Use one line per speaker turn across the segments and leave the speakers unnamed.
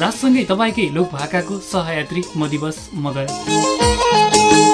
राजसँगै तपाईँकै लोक भाकाको सहयात्री म दिवस मगर।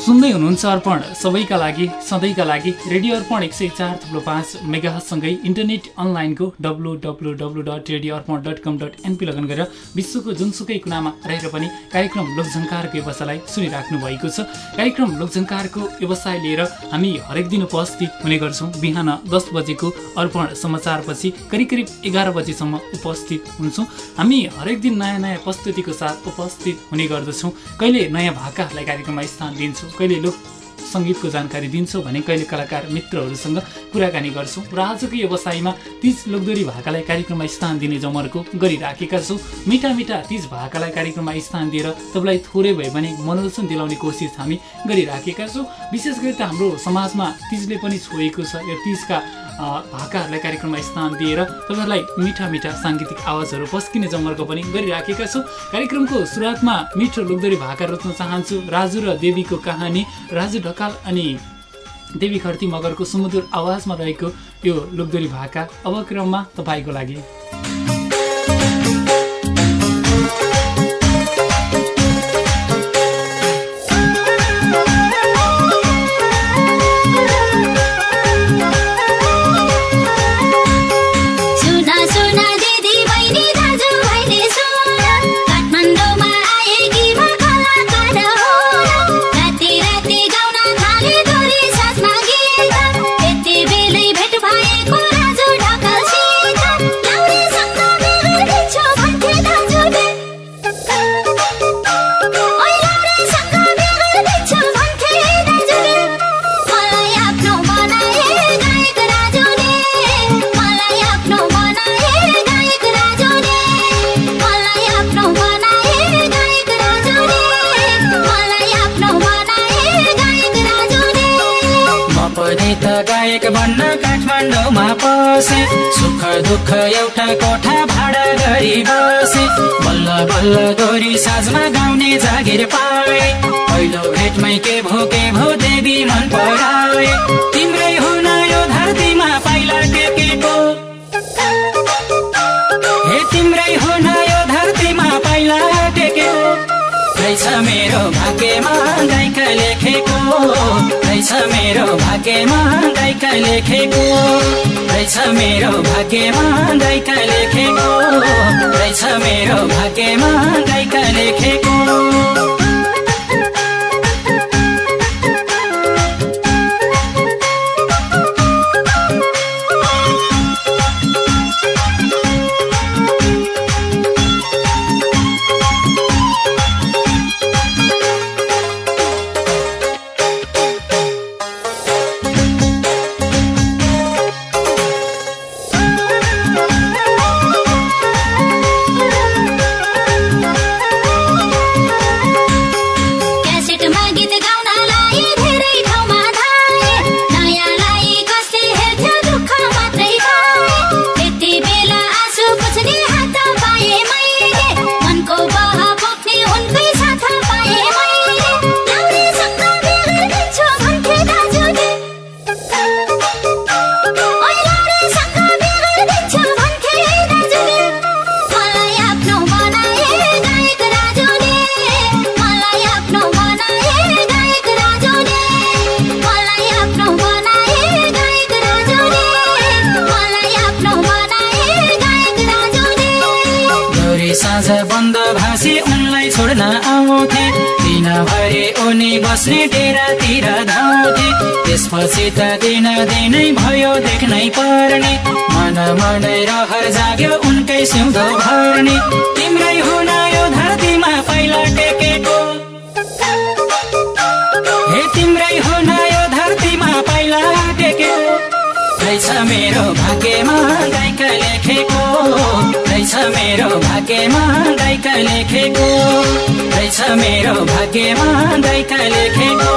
सुन्दै हुनुहुन्छ अर्पण। सबैका लागि सधैँका लागि रेडियो अर्पण एक सय चार थुप्रो पाँच मेगासँगै इन्टरनेट अनलाइनको W W W dot radio Arpan dot com dot NP लगन गरेर विश्वको जुनसुकै कुनामा रहेर पनि कार्यक्रम लोकझङ्कारको व्यवसायलाई सुनिराख्नु भएको छ। कार्यक्रम लोकझङ्कारको व्यवसाय लिएर हामी हरेक दिन उपस्थित हुने गर्छौँ। बिहान दस बजेको अर्पण समाचारपछि करिब करिब एघार बजीसम्म उपस्थित हुन्छौँ। हामी हरेक दिन नयाँ नयाँ प्रस्तुतिको साथ उपस्थित हुने गर्दछौँ। कहिले नयाँ भाकाहरूलाई कार्यक्रममा स्थान दिन्छौँ? कहिले लोक सङ्गीतको जानकारी दिन्छौँ भने कहिले कलाकार मित्रहरूसँग कुराकानी गर्छौँ र आजको व्यवसायमा तिज लोकदोरी भाकालाई कार्यक्रममा स्थान दिने जमर्को गरिराखेका छौँ। मिठा मिठा तिज भाकालाई कार्यक्रममा स्थान दिएर तपाईँलाई थोरै भए पनि मनोरञ्जन दिलाउने कोसिस हामी गरिराखेका छौँ। विशेष गरी त हाम्रो समाजमा तिजले पनि छोएको छ यो तिजका भाकाहरूलाई कार्यक्रममा स्थान दिएर तपाईँहरूलाई मिठा मिठा साङ्गीतिक आवाजहरू पस्किने जमर्को पनि गरिराखेका छौँ। कार्यक्रमको सुरुवातमा मिठो लोकदोरी भाका रोज्न चाहन्छु। राजु र देवीको कहानी राजु ढकाल अनि देवी खर्ती मगरको सुमधुर आवाजमा रहेको यो लोकदोरी भाका अब क्रममा तपाईँको लागि।
दुःख एउटा कोठा भाडा गरी बसे बल्ल बल्ल गोरी साझमा गाउने जागिर पाए। पहिलो भेटमै के भो के भो देवी मन पराए। तिम्रै हुन यो धरतीमा पाइला टेकेको। रहेछ मेरो भाग्यमा गायका लेखेको। रहेछ मेरो भाग्यमा गायका लेखेको। रहेछ मेरो भाग्यमा गायका लेखेको। बस्ने डेरातिर धाउँथे त्यसपछि त दिन दिनै भयो देख्नै पर्ने। मन मनै रहर जाग्यो उनकै सिउँदो भर्ने। तिम्रै हुन यो धरतीमा पहिला टेकेको। हे तिम्रै हुन यो धरतीमा पहिला टेकेको। रहेछ मेरो भाग्यमा गायका लेखेको। रहेछ मेरो भाग्यमा गायका लेखेको। रहेछ मेरो भाग्यमा गायका लेखेको।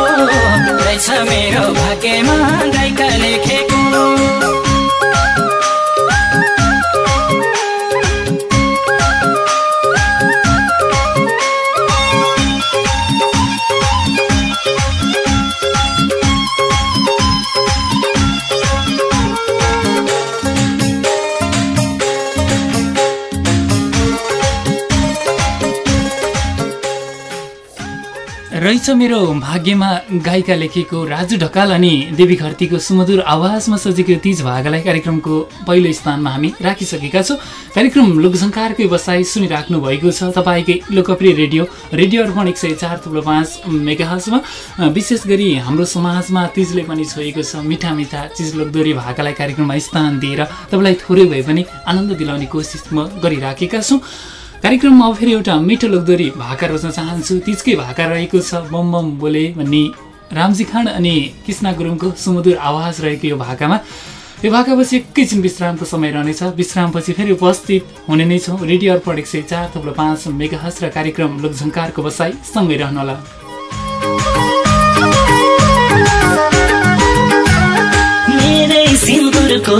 रहेछ मेरो भाग्यमा गायका लेखेको।
रहेछ मेरो भाग्यमा गायिका लेखेको राजु ढकाल अनि देवी घरतीको सुमधुर आवाजमा सजेको तिज भागालाई कार्यक्रमको पहिलो स्थानमा हामी राखिसकेका छौँ। कार्यक्रम लोकसङ्कारकै बसाइ सुनिराख्नु भएको छ। तपाईँकै लोकप्रिय रेडियो रेडियो अर्पण एक सय चार थुप्रो पाँच मेगाहजमा विशेष गरी हाम्रो समाजमा तिजले पनि छोएको छ मिठा मिठा चिज लोकदोरी भाकालाई कार्यक्रममा स्थान दिएर। तपाईँलाई थोरै भए पनि आनन्द दिलाउने कोसिस म गरिराखेका छौँ। कार्यक्रममा अब फेरि एउटा मिठो लोकदोरी भाका रोज्न चाहन्छु। तिजकै भाका रहेको छ बम बम बोले भन्ने रामजी खान अनि कृष्ण गुरुङको सुमधुर आवाज रहेको यो भाकामा। यो भाकापछि एकैछिन विश्रामको समय रहनेछ। विश्रामपछि फेरि उपस्थित हुने नै छौँ। रेडियो अर्पण एक सय चार थप्लो पाँच मेगाहस र कार्यक्रम लोकझङ्कारको बसाई सँगै रहनुहोला
सिन्दुरको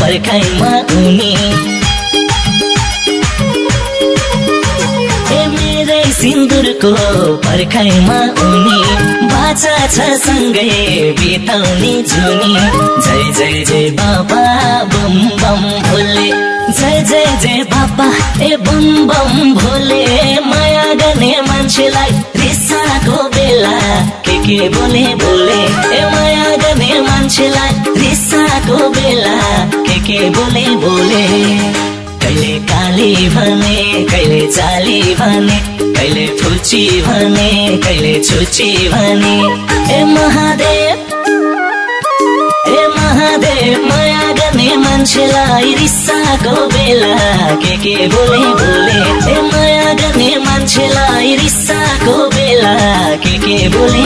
पर्खाइमा उनी सिन्दुरको पर्खाइमा उनी बाचा छ सँगै बिताउने जुनी। जय जय जय बाबा बम बम भोले। जय जय जय बाबा ए बम बम भोले। माया गर्ने मान्छेलाई रिसाको बेला के के बोले बोले। ए माया गर्ने मान्छेलाई रिसाको बेला के के बोले बोले। कहिले काली भने कहिले चाली भने। कहिले फुची भने कहिले छुची भने। ए महादेव ए महादेव माया गर्ने मान्छेलाई रिसाको बेला के के बोले बोले। ए माया गर्ने मान्छेलाई रिसाको बेला के के बोले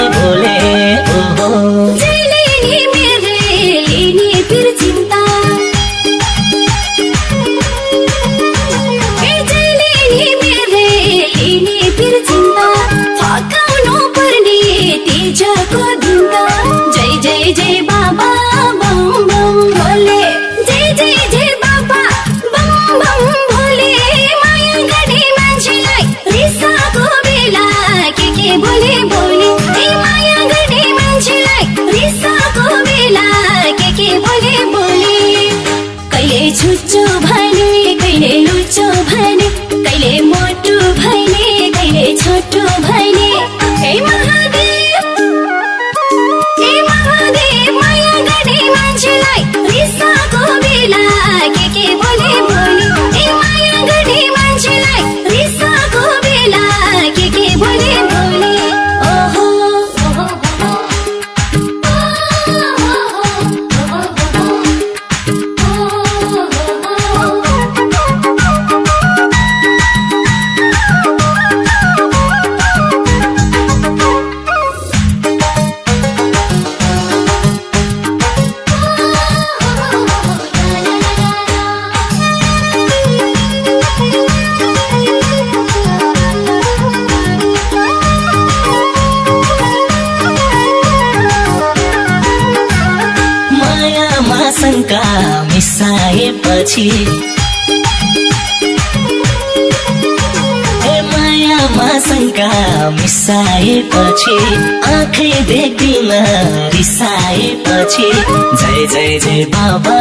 मिसाएपछि आँखै देख्दिन रिसाएपछि जय जय जय बाबा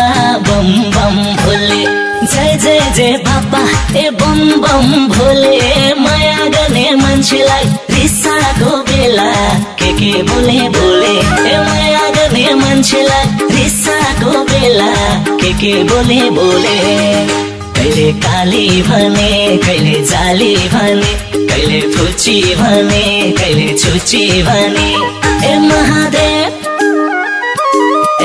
बम बम भोले। जय जय जय बाबा ए बम बम भोले। माया गर्ने मान्छेलाई रिसाको बेला के के बोले बोले। ए माया गर्ने मान्छेलाई रिसाको बेला के के बोले बोले। कहिले काली भने कहिले जाली भने कहिले फुची भने कहिले छुची भने। ए महादेव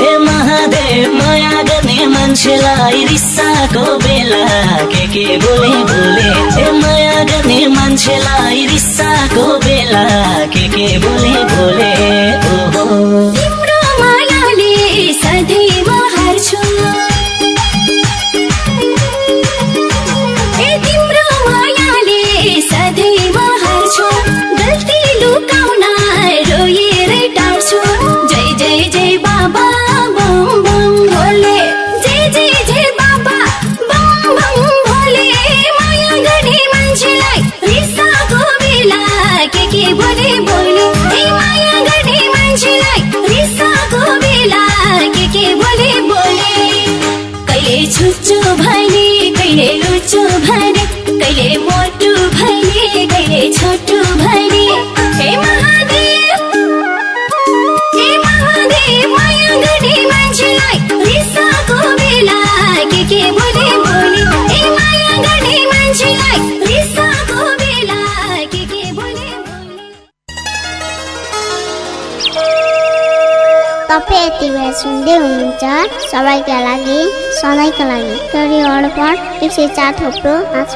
ए महादेव माया गर्ने मान्छेलाई रिसाको बेला के के बोले बोले। ए माया गर्ने मान्छेलाई रिसाको बेला के के बोले बोले। ओहो।
सुन्दै हुनुहुन्छ। सबैका लागि सधैँका लागि। अर्पण एक सय चार थोप्रो पाँच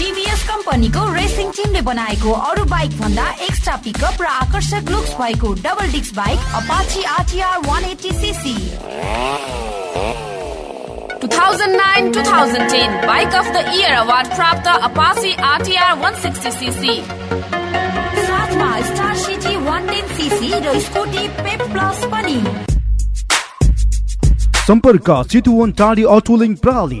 टिभीएस कम्पनीको रेसिङ टिमले बनाएको अरू बाइक भन्दा एक्स्ट्रा पिकअप र आकर्षक लुक्स भएको double disk bike Apache RTR 180 CC 2009-2010 bike of the year award प्राप्त अपाची आरटिआर 160 सीसी साथमा स्टार सिटी 110 सीसी र स्कुटी पेप प्लस पनि।
सम्पर्क चितुवन टाढी अटोलिङ प्रणाली।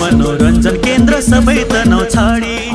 मनोरञ्जन केन्द्र सबै तनाउ छाडी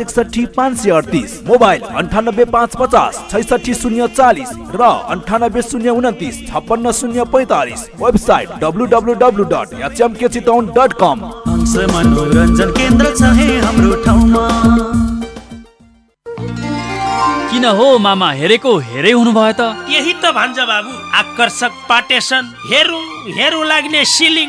एकसठी पाँच सय अडतिस मोबाइल अन्ठानब्बे पाँच पचास छैसठी शून्य चालिस र अन्ठानब्बे शून्य उन्तिस छप्पन्न शून्य पैँतालिस website W W W dot HMK Chitwan dot com
मनोरञ्जन केन्द्र छ है हाम्रो ठाउँमा।
किन हो मामा हेरेको हेरै हुनुभयो त?
यही त भन्छ बाबु। आकर्षक पाटेसन हेरौँ हेरौँ लाग्ने सिलिङ।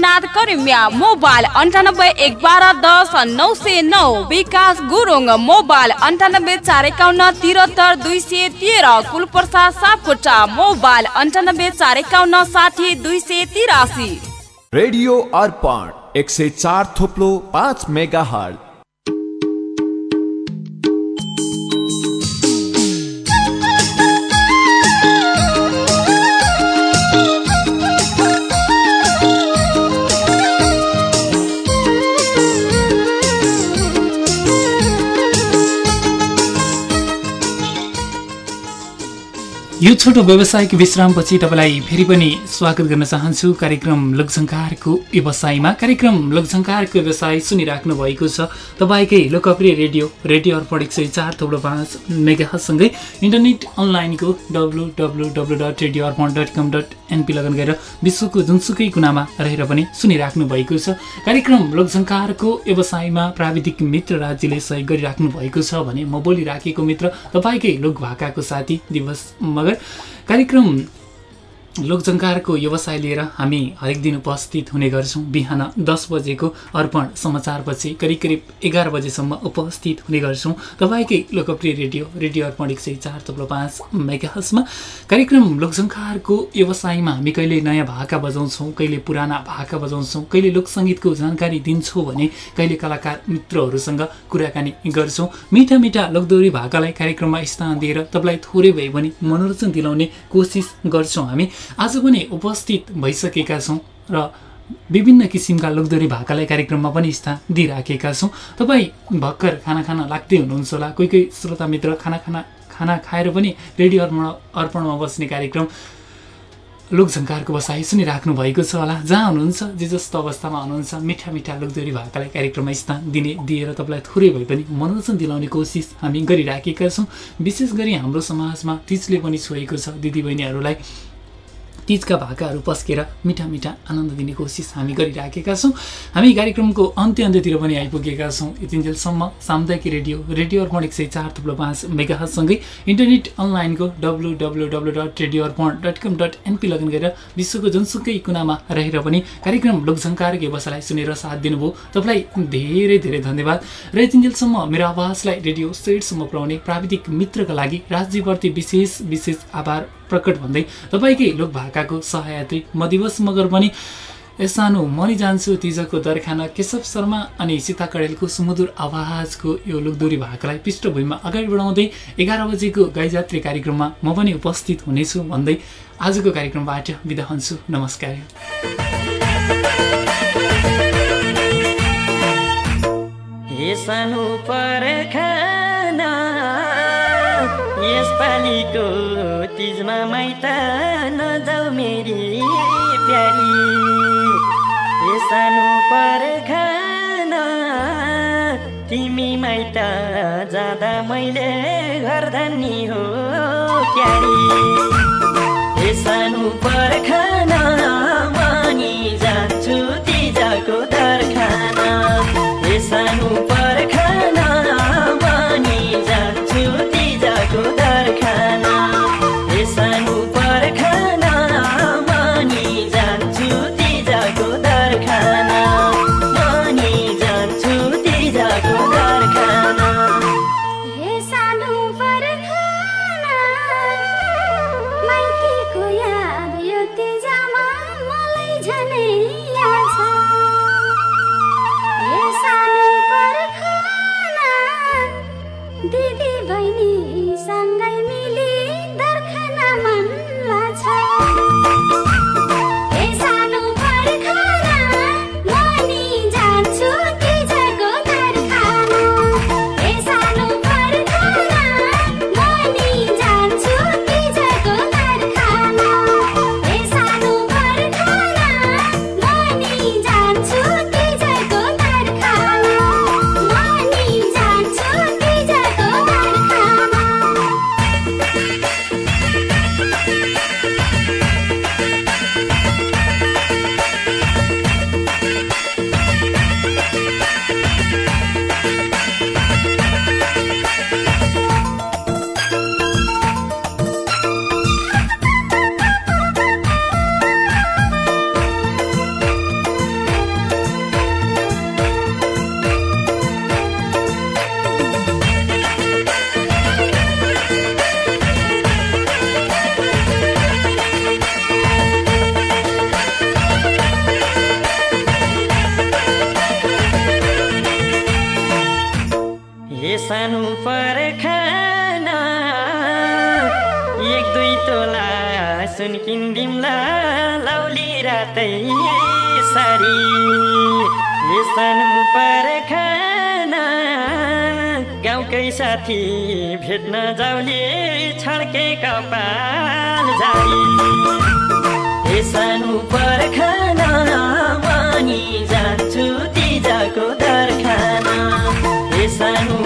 इनाद करिमिया मोबाइल अन्ठानब्बे एक बाह्र दस नौ सय नौ विकास गुरुङ मोबाइल अन्ठानब्बे चार एकाउन्न तिहत्तर दुई सय तेह्र कुलप्रसाद सापकोटा मोबाइल अन्ठानब्बे चार एकाउन्न साठी दुई सय तिरासी
रेडियो अर्पण एक सय चार थोप्लो पाँच मेगा हर्ट
यो छोटो व्यावसायिक विश्रामपछि तपाईँलाई फेरि पनि स्वागत गर्न चाहन्छु। कार्यक्रम लोकसङ्कारको व्यवसायमा। कार्यक्रम लोकसङ्कारको व्यवसाय सुनिराख्नु भएको छ। तपाईँकै लोकप्रिय रेडियो रेडियो अर्पण एक सय चार थोप्लो पाँच मेगासँगै इन्टरनेट अनलाइनको W W W dot radio Arpan dot com dot NP लगन गरेर विश्वको जुनसुकै कुनामा रहेर पनि सुनिराख्नु भएको छ। कार्यक्रम लोकसङ्कारको व्यवसायमा प्राविधिक मित्र राज्यले सहयोग गरिराख्नु भएको छ भने म बोलिराखेको मित्र तपाईँकै लोकभाकाको साथी दिवस मगर कार्यक्रम लोकजङ्कारको व्यवसाय लिएर हामी हरेक दिन उपस्थित हुने गर्छौँ। बिहान दस बजेको अर्पण समाचारपछि करिब करिब एघार बजेसम्म उपस्थित हुने गर्छौँ। तपाईँकै लोकप्रिय रेडियो रेडियो अर्पण एक सय चार तब्लो पाँच मेगाहसमा कार्यक्रम लोकसङ्कारको व्यवसायमा हामी कहिले नयाँ भाका बजाउँछौँ कहिले पुराना भाका बजाउँछौँ कहिले लोकसङ्गीतको जानकारी दिन्छौँ भने कहिले कलाकार मित्रहरूसँग कुराकानी गर्छौँ। मिठा मिठा लोकदोरी भाकालाई कार्यक्रममा स्थान दिएर तपाईँलाई थोरै भए पनि मनोरञ्जन दिलाउने कोसिस गर्छौँ हामी। आज पनि उपस्थित भइसकेका छौँ र विभिन्न किसिमका लोकदोरी भाकालाई कार्यक्रममा पनि स्थान दिइराखेका छौँ। तपाईँ भर्खर खाना खान लाग्दै हुनुहुन्छ होला। कोही कोही श्रोता मित्र खाना खाना खाना खाएर पनि रेडियो अर्पण अर्पणमा बस्ने कार्यक्रम लोकझङ्कारको बसाइ सुनिराख्नु भएको छ होला। जहाँ हुनुहुन्छ जे जस्तो अवस्थामा हुनुहुन्छ मिठा मिठा लोकदोरी भाकालाई कार्यक्रममा स्थान दिने दिएर तपाईँलाई थोरै भए पनि मनोरञ्जन दिलाउने कोसिस हामी गरिराखेका छौँ। विशेष गरी हाम्रो समाजमा तिजले पनि छोएको छ। दिदीबहिनीहरूलाई तिजका भाकाहरू पस्केर मिठा मिठा आनन्द दिने कोसिस हामी गरिराखेका छौँ। हामी कार्यक्रमको अन्त्य अन्त्यतिर पनि आइपुगेका छौँ। यतिन्जेलसम्म सामुदायिक रेडियो रेडियो अर्पण एक सय चार थुप्रो पाँच मेगासँगै इन्टरनेट अनलाइनको W W W dot radio Arpan dot com dot NP लगन गरेर विश्वको जुनसुकै कुनामा रहेर पनि कार्यक्रम लोकझङ्कारको व्यवसायलाई सुनेर साथ दिनुभयो। तपाईँलाई धेरै धेरै धन्यवाद। र यतिन्जेलसम्म मेरो आवाजलाई रेडियो सेटसम्म पुर्याउने प्राविधिक मित्रका लागि राज्यप्रति विशेष विशेष आभार। प्रकट भन्दै तपाईँकै लोकभाकाको सहयात्री म दिवस मगर पनि सानो मरि जान्छु तिजको दरखाना केशव शर्मा अनि सीता कडेलको सुमधुर आवाजको यो लोकदोरी भाकालाई पृष्ठभूमिमा अगाडि बढाउँदै एघार बजेको गाईजात्री कार्यक्रममा म पनि उपस्थित हुनेछु भन्दै आजको कार्यक्रमबाट बिदा हुन्छु। नमस्कार।
सानो परखाना तिमी माइत जाँदा मैले घर धनी हो क्यारी। ए सानो परखाना मानि जान्छु तिजको दरखाना। ए सानो
साथी भेट्न जाउने छड्के कपाल झारी ए सानो परखाना जान्छु तिजाको दरखाना। ए सानो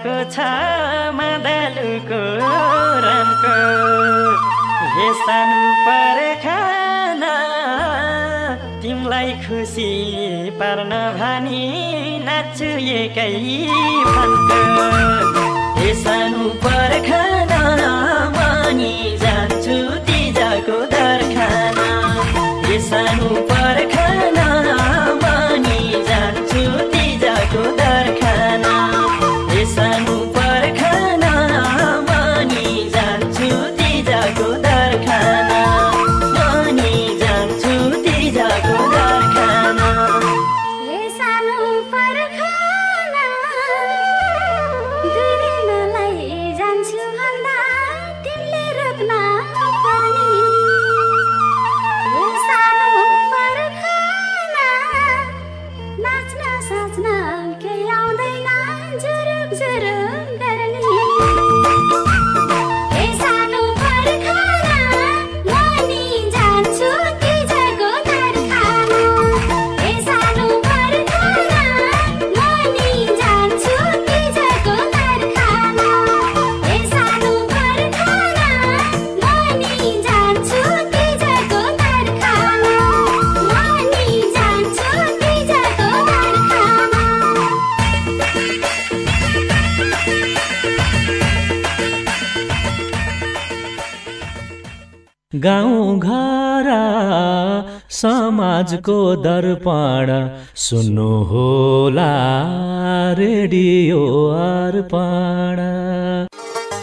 लागेको छ मादलुको रनको हे सानो खुसी पार्न भनी नाच्छु एकै फन्को। हे सानो परखाना मानी जान्छु तिजाको दरखाना। हे सानो परखाना
សា
សនា समाजको दर्पण सुन्नु होला रेडियो अर्पण।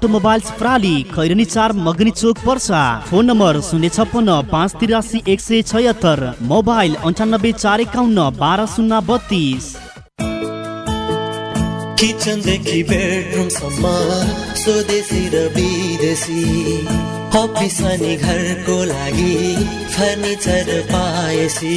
अटोमोबाइल्स प्राली खैरनी चार मगनी चोक पर्सा। फोन नम्बर शून्य छप्पन्न पाँच तिरासी एक सय छयत्तर। मोबाइल अन्ठानब्बे चार एकाउन्न बाह्र शून्य बत्तिस।
किचनदेखि बेडरुमसम्म स्वदेशी र विदेशी। अफिस अनि घरको लागि फर्निचर पाएसी।